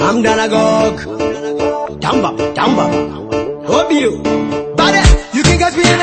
I'm gonna go. Damba, damba. Hope you. But you think I'm being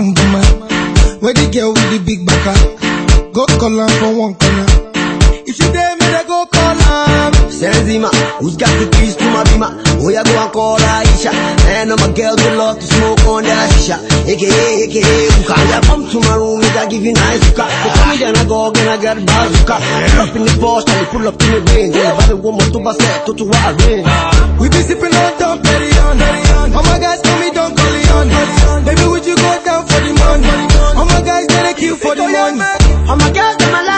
boom. Where the girl with the big baka Go call her for one corner. If you dare me, they go call her. Senzima, who's got the keys to my bima? Oh yeah, go and call aisha. Isha. And all my girls will love to smoke on that shisha. AKA, AKA, hookah. Yeah, come to my room, I give you nice hookah. So come here, and I go, then I get a bazooka. Up in the Porsche, and pull up to the Benz. Yeah, by the more to my set, to to what I. We be sipping on Tom on. All my guys money. I'm a girl, a